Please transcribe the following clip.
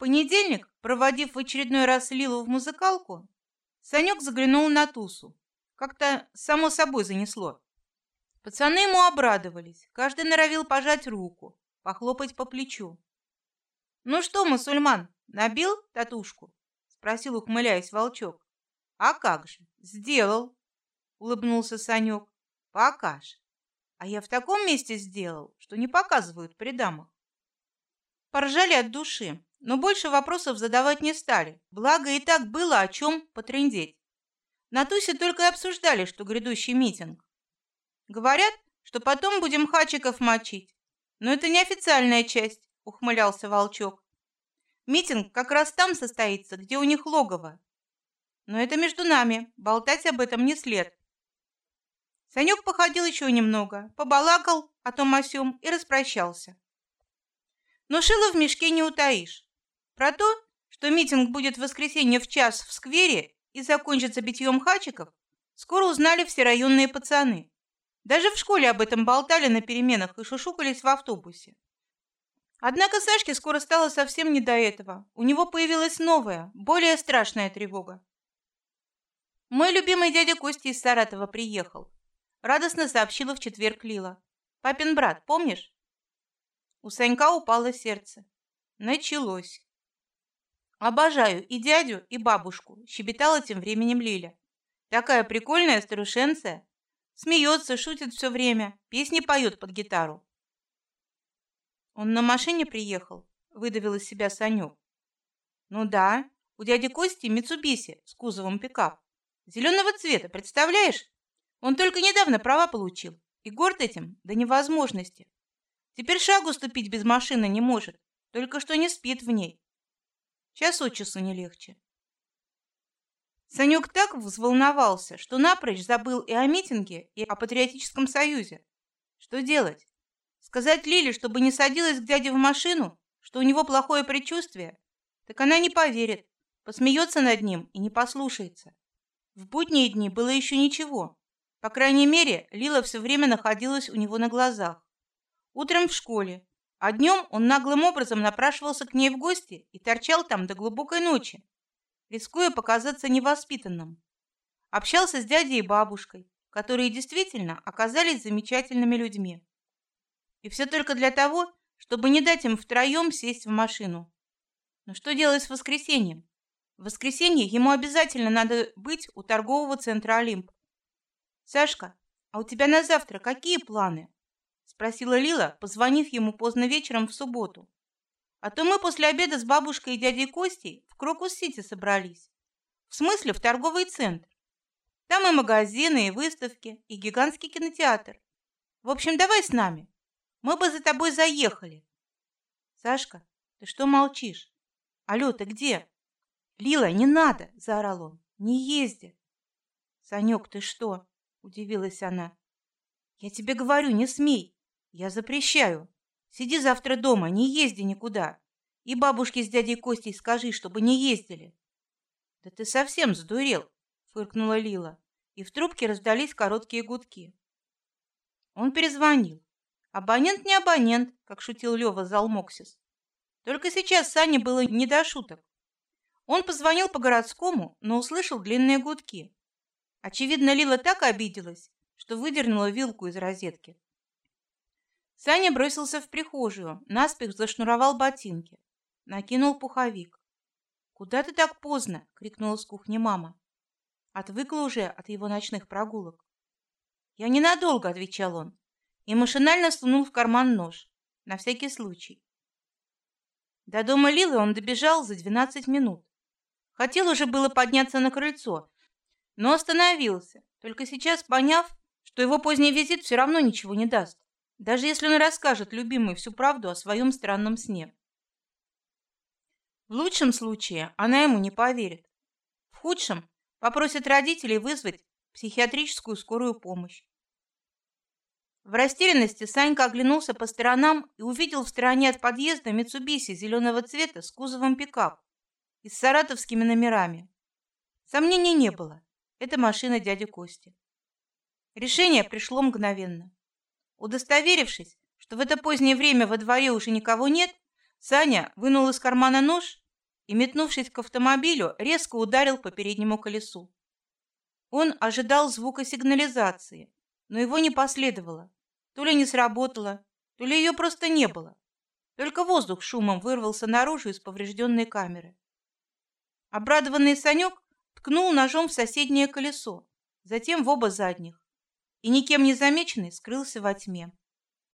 понедельник, проводив в очередной раз Лилу в музыкалку, Санек заглянул на Тусу. Как-то само собой занесло. Пацаны ему обрадовались, каждый норовил пожать руку, похлопать по плечу. «Ну что, мусульман, набил татушку?» — спросил, ухмыляясь, волчок. «А как же, сделал!» — улыбнулся Санек. «Покаж!» А я в таком месте сделал, что не показывают при дамах. Поржали от души, но больше вопросов задавать не стали. Благо и так было о чем потрындеть. На тусе только и обсуждали, что грядущий митинг. Говорят, что потом будем хачиков мочить. Но это не официальная часть, ухмылялся Волчок. Митинг как раз там состоится, где у них логово. Но это между нами, болтать об этом не след. Санек походил еще немного, побалакал о том о сём и распрощался. Но шило в мешке не утаишь. Про то, что митинг будет в воскресенье в час в сквере и закончится битьем хачиков, скоро узнали все районные пацаны. Даже в школе об этом болтали на переменах и шушукались в автобусе. Однако Сашке скоро стало совсем не до этого. У него появилась новая, более страшная тревога. Мой любимый дядя Костя из Саратова приехал. Радостно сообщила в четверг Лила. Папин брат, помнишь? У Санька упало сердце. Началось. Обожаю и дядю, и бабушку, щебетала тем временем Лиля. Такая прикольная старушенция. Смеется, шутит все время, песни поет под гитару. Он на машине приехал, выдавил из себя Санек. Ну да, у дяди Кости Митсубиси с кузовом пикап. Зеленого цвета, представляешь? Он только недавно права получил и горд этим до невозможности. Теперь шагу ступить без машины не может, только что не спит в ней. Час от часу не легче. Санек так взволновался, что напрочь забыл и о митинге, и о патриотическом союзе. Что делать? Сказать Лиле, чтобы не садилась к дяде в машину, что у него плохое предчувствие? Так она не поверит, посмеется над ним и не послушается. В будние дни было еще ничего. По крайней мере, Лила все время находилась у него на глазах. Утром в школе, а днем он наглым образом напрашивался к ней в гости и торчал там до глубокой ночи, рискуя показаться невоспитанным. Общался с дядей и бабушкой, которые действительно оказались замечательными людьми. И все только для того, чтобы не дать им втроем сесть в машину. Но что делать с воскресеньем? В воскресенье ему обязательно надо быть у торгового центра Олимп. Сашка, а у тебя на завтра какие планы? Спросила Лила, позвонив ему поздно вечером в субботу. А то мы после обеда с бабушкой и дядей Костей в Крокус-Сити собрались. В смысле, в торговый центр. Там и магазины, и выставки, и гигантский кинотеатр. В общем, давай с нами. Мы бы за тобой заехали. Сашка, ты что молчишь? Алло, ты где? Лила, не надо, заорал он. Не езди. Санек, ты что? удивилась она. Я тебе говорю, не смей. Я запрещаю. Сиди завтра дома, не езди никуда. И бабушке с дядей Костей скажи, чтобы не ездили. Да ты совсем сдурел, фыркнула Лила, и в трубке раздались короткие гудки. Он перезвонил. Абонент не абонент, как шутил Лева Залмоксис. Только сейчас Сане было не до шуток. Он позвонил по городскому, но услышал длинные гудки. Очевидно, Лила так обиделась, что выдернула вилку из розетки. Саня бросился в прихожую, наспех зашнуровал ботинки, накинул пуховик. Куда ты так поздно? крикнула с кухни мама. Отвыкла уже от его ночных прогулок. Я ненадолго, отвечал он, и машинально сунул в карман нож на всякий случай. До дома Лилы он добежал за двенадцать минут. Хотел уже было подняться на крыльцо, но остановился, только сейчас поняв, что его поздний визит все равно ничего не даст даже если он расскажет любимой всю правду о своем странном сне. В лучшем случае она ему не поверит. В худшем попросит родителей вызвать психиатрическую скорую помощь. В растерянности Санька оглянулся по сторонам и увидел в стороне от подъезда Митсубиси зеленого цвета с кузовом пикап и с саратовскими номерами. Сомнений не было. Это машина дяди Кости. Решение пришло мгновенно. Удостоверившись, что в это позднее время во дворе уже никого нет, Саня вынул из кармана нож и, метнувшись к автомобилю, резко ударил по переднему колесу. Он ожидал звука сигнализации, но его не последовало. То ли не сработало, то ли ее просто не было. Только воздух шумом вырвался наружу из поврежденной камеры. Обрадованный Санек ткнул ножом в соседнее колесо, затем в оба задних, и никем не замеченный скрылся во тьме.